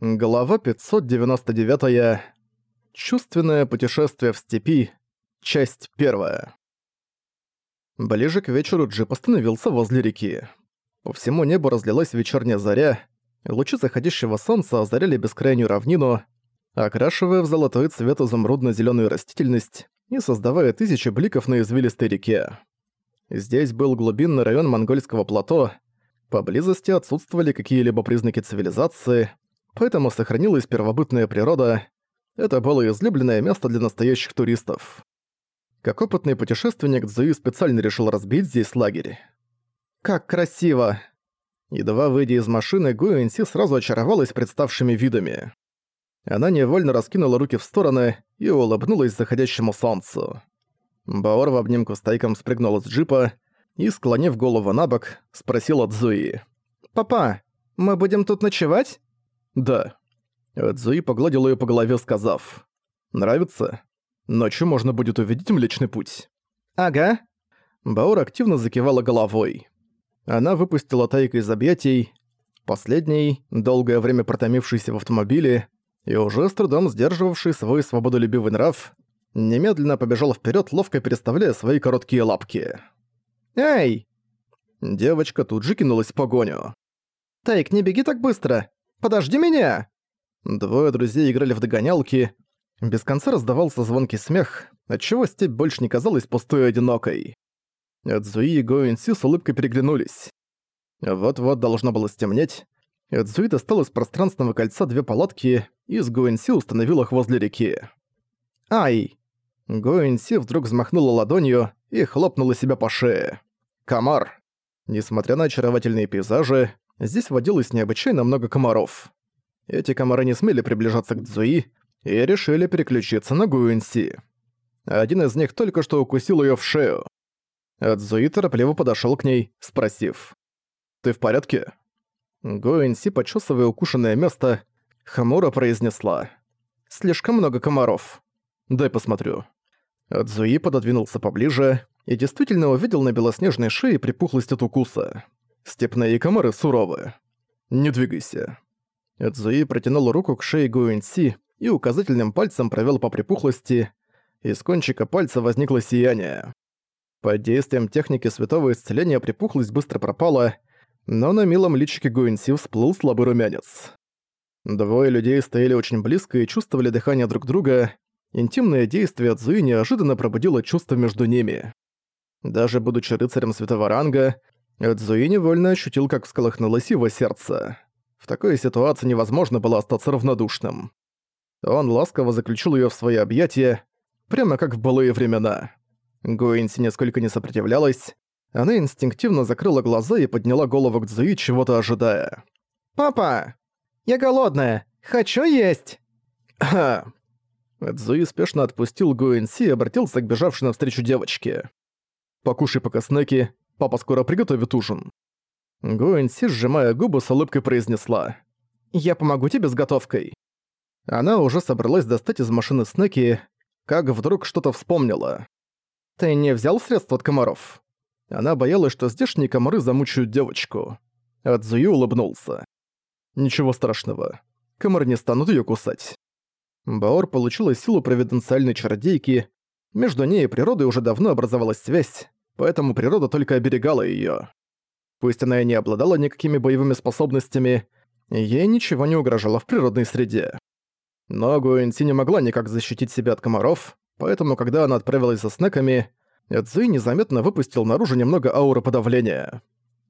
Глава 599. -я. Чувственное путешествие в степи. Часть первая. Ближе к вечеру джип остановился возле реки. По всему небу разлилась вечерняя заря, лучи заходящего солнца озаряли бескрайнюю равнину, окрашивая в золотой цвет изумрудно зеленую растительность и создавая тысячи бликов на извилистой реке. Здесь был глубинный район монгольского плато, поблизости отсутствовали какие-либо признаки цивилизации — поэтому сохранилась первобытная природа. Это было излюбленное место для настоящих туристов. Как опытный путешественник, Цзуи специально решил разбить здесь лагерь. «Как красиво!» Едва выйдя из машины, Гуэнси сразу очаровалась представшими видами. Она невольно раскинула руки в стороны и улыбнулась заходящему солнцу. Баор в обнимку с Тайком спрыгнул с джипа и, склонив голову на бок, спросил от Зуи. «Папа, мы будем тут ночевать?» «Да». Цзуи погладил её по голове, сказав. «Нравится? Ночью можно будет увидеть Млечный Путь». «Ага». Баор активно закивала головой. Она выпустила Тайка из объятий. Последний, долгое время протомившийся в автомобиле и уже с трудом сдерживавший свой свободолюбивый нрав, немедленно побежал вперед, ловко переставляя свои короткие лапки. «Эй!» Девочка тут же кинулась в погоню. «Тайк, не беги так быстро! Подожди меня!» Двое друзей играли в догонялки. Без конца раздавался звонкий смех, отчего степь больше не казалась пустой и одинокой. Эдзуи и Гоэнси с улыбкой переглянулись. Вот-вот должно было стемнеть. Эдзуи достал из пространственного кольца две палатки и с Гоэнси установил их возле реки. «Ай!» Гоэнси вдруг взмахнула ладонью и хлопнула себя по шее. «Комар!» Несмотря на очаровательные пейзажи, здесь водилось необычайно много комаров. Эти комары не смели приближаться к Цзуи и решили переключиться на Гуэнси. Один из них только что укусил её в шею. А Цзуи торопливо подошёл к ней, спросив. «Ты в порядке?» Гуэнси, почесывая укушенное место, хмуро произнесла. «Слишком много комаров. Дай посмотрю». Цзуи пододвинулся поближе и действительно увидел на белоснежной шее припухлость от укуса. Степные комары суровы. Не двигайся. Эдзуи протянул руку к шее Гуэнси и указательным пальцем провел по припухлости. Из кончика пальца возникло сияние. Под действием техники святого исцеления припухлость быстро пропала, но на милом личике Гуэнси всплыл слабый румянец. Двое людей стояли очень близко и чувствовали дыхание друг друга. Интимное действие Цзуи неожиданно пробудило чувство между ними. Даже будучи рыцарем святого ранга, Эдзуи невольно ощутил, как всколыхнулось его сердце. В такой ситуации невозможно было остаться равнодушным. Он ласково заключил её в свои объятия, прямо как в былые времена. Гуинси несколько не сопротивлялась, она инстинктивно закрыла глаза и подняла голову к Цзуи, чего-то ожидая. «Папа! Я голодная! Хочу есть!» «Ха!» Цзуи спешно отпустил Гуинси и обратился к бежавшей навстречу девочке. «Покушай пока снеки, Папа скоро приготовит ужин». Гуэнси, сжимая губы, с улыбкой произнесла. «Я помогу тебе с готовкой». Она уже собралась достать из машины снеки, как вдруг что-то вспомнила. «Ты не взял средства от комаров?» Она боялась, что здешние комары замучают девочку. Адзуи улыбнулся. «Ничего страшного. Комары не станут её кусать». Баор получила силу провиденциальной чародейки. Между ней и природой уже давно образовалась связь поэтому природа только оберегала её. Пусть она и не обладала никакими боевыми способностями, ей ничего не угрожало в природной среде. Но Гуэнси не могла никак защитить себя от комаров, поэтому когда она отправилась за снеками, Эдзуи незаметно выпустил наружу немного ауры подавления.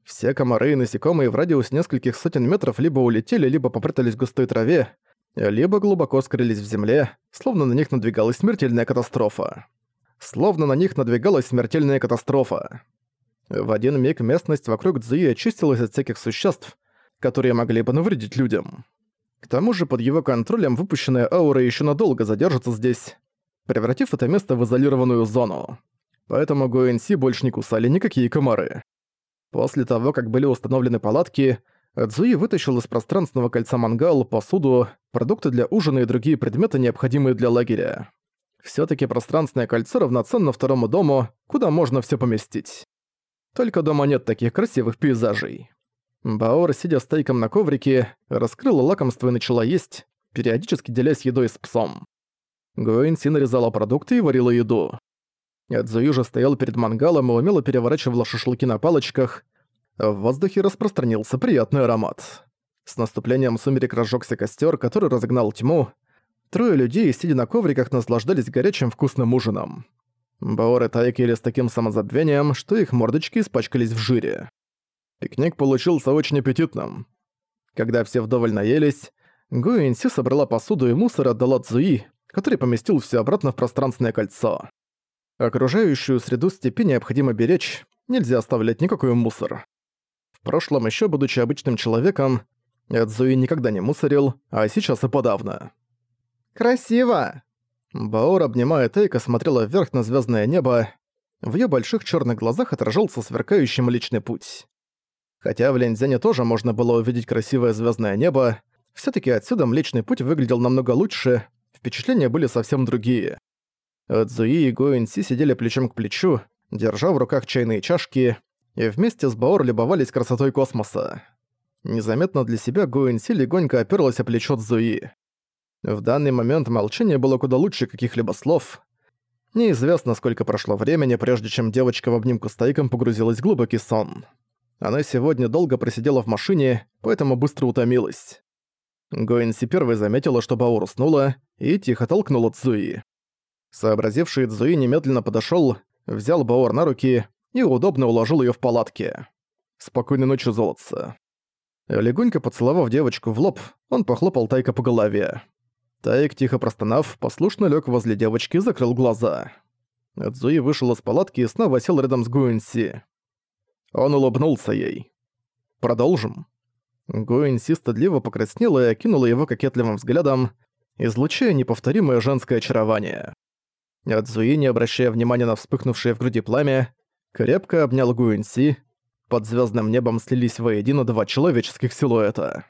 Все комары и насекомые в радиусе нескольких сотен метров либо улетели, либо попрятались в густой траве, либо глубоко скрылись в земле, словно на них надвигалась смертельная катастрофа словно на них надвигалась смертельная катастрофа. В один миг местность вокруг Цзуи очистилась от всяких существ, которые могли бы навредить людям. К тому же под его контролем выпущенная аура еще надолго задержится здесь, превратив это место в изолированную зону. Поэтому Гуэнси больше не кусали никакие комары. После того, как были установлены палатки, Цзуи вытащил из пространственного кольца мангал, посуду, продукты для ужина и другие предметы, необходимые для лагеря. Всё-таки пространственное кольцо равноценно второму дому, куда можно всё поместить. Только дома нет таких красивых пейзажей. Баор, сидя стейком на коврике, раскрыла лакомство и начала есть, периодически делясь едой с псом. Гуэнси нарезала продукты и варила еду. Эдзуи же стоял перед мангалом и умело переворачивала шашлыки на палочках. В воздухе распространился приятный аромат. С наступлением сумерек разжёгся костер, который разогнал тьму. Трое людей, сидя на ковриках, наслаждались горячим вкусным ужином. Баор и Тайк ели с таким самозабвением, что их мордочки испачкались в жире. Пикник получился очень аппетитным. Когда все вдоволь наелись, Гуэнси собрала посуду и мусор и отдала Цзуи, который поместил все обратно в пространственное кольцо. Окружающую среду степи необходимо беречь, нельзя оставлять никакой мусор. В прошлом, еще будучи обычным человеком, Эдзуи никогда не мусорил, а сейчас и подавно. «Красиво!» Баор, обнимая Тейка, смотрела вверх на звездное небо. В ее больших черных глазах отражался сверкающий Млечный Путь. Хотя в Ляньцзяне тоже можно было увидеть красивое звездное небо, все таки отсюда Млечный Путь выглядел намного лучше, впечатления были совсем другие. Цзуи и Гоэнси сидели плечом к плечу, держа в руках чайные чашки, и вместе с Баор любовались красотой космоса. Незаметно для себя Гоэнси легонько оперлась о плечо Цзуи. В данный момент молчание было куда лучше каких-либо слов. Неизвестно, сколько прошло времени, прежде чем девочка в обнимку с Тайком погрузилась в глубокий сон. Она сегодня долго просидела в машине, поэтому быстро утомилась. Гоэнси первой заметила, что Баор уснула, и тихо толкнула Цзуи. Сообразивший Цзуи немедленно подошёл, взял Баор на руки и удобно уложил её в палатке. «Спокойной ночи, золотце». Легонько поцеловав девочку в лоб, он похлопал Тайка по голове. Тайк, тихо простонав, послушно лёг возле девочки и закрыл глаза. Цзуи вышел из палатки и снова сел рядом с Гуэнси. Он улыбнулся ей. «Продолжим». Гуэнси стыдливо покраснела и окинула его кокетливым взглядом, излучая неповторимое женское очарование. Адзуи, не обращая внимания на вспыхнувшее в груди пламя, крепко обнял Гуэнси. Под звездным небом слились воедино два человеческих силуэта.